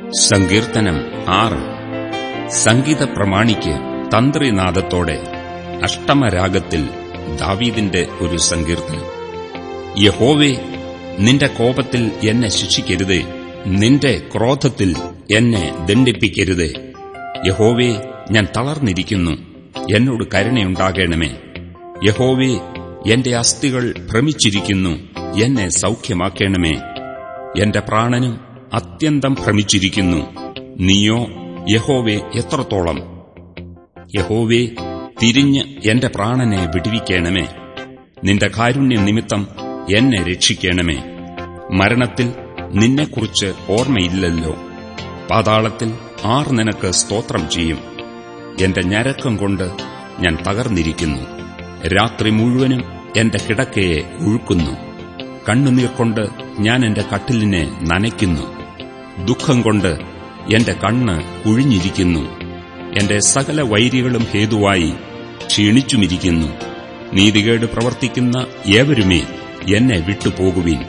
സങ്കീർത്തനം ആറ്. സംഗീത പ്രമാണിക്ക് തന്ത്രിനാദത്തോടെ അഷ്ടമരാഗത്തിൽ ദാവീദിന്റെ ഒരു സങ്കീർത്തനം. യഹോവേ നിന്റെ കോപത്തിൽ എന്നെ ശിക്ഷിക്കരുതേ. നിന്റെ ക്രോധത്തിൽ എന്നെ ദണ്ഡിപ്പിക്കരുതേ. യഹോവേ ഞാൻ തളർന്നിരിക്കുന്നു. എന്നോട് കരുണയുണ്ടാകണമേ. യഹോവേ എന്റെ അസ്ഥികൾ ഭ്രമിച്ചിരിക്കുന്നു. എന്നെ സൗഖ്യമാക്കണമേ. എന്റെ പ്രാണനും അത്യന്തം ഭ്രമിച്ചിരിക്കുന്നു. നീയോ യഹോവേ എത്രത്തോളം? യഹോവേ തിരിഞ്ഞ് എന്റെ പ്രാണനെ വിടുവിക്കണമേ. നിന്റെ കാരുണ്യ നിമിത്തം എന്നെ രക്ഷിക്കണമേ. മരണത്തിൽ നിന്നെക്കുറിച്ച് ഓർമ്മയില്ലല്ലോ. പാതാളത്തിൽ ആർ നിനക്ക് സ്തോത്രം ചെയ്യും. എന്റെ ഞരക്കം കൊണ്ട് ഞാൻ തകർന്നിരിക്കുന്നു. രാത്രി മുഴുവനും എന്റെ കിടക്കയെ ഉഴുക്കുന്നു. കണ്ണുനീർ കൊണ്ട് ഞാൻ എന്റെ കട്ടിലിനെ നനയ്ക്കുന്നു. ദുഃഖം കൊണ്ട് എന്റെ കണ്ണ് കുഴിഞ്ഞിരിക്കുന്നു. എന്റെ സകല വൈരികളും ഹേതുവായി ക്ഷീണിച്ചുമിരിക്കുന്നു. നീതികേട് പ്രവർത്തിക്കുന്ന ഏവരുമേ എന്നെ വിട്ടുപോകുവീൻ.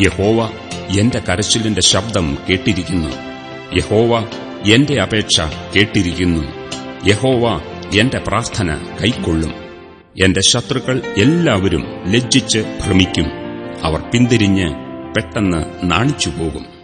യഹോവ എന്റെ കരച്ചിലിന്റെ ശബ്ദം കേട്ടിരിക്കുന്നു. യഹോവ എന്റെ അപേക്ഷ കേട്ടിരിക്കുന്നു. യഹോവ എന്റെ പ്രാർത്ഥന കൈക്കൊള്ളും. എന്റെ ശത്രുക്കൾ എല്ലാവരും ലജ്ജിച്ച് ഭ്രമിക്കും. അവർ പിന്തിരിഞ്ഞ് പെട്ടെന്ന് നാണിച്ചുപോകും.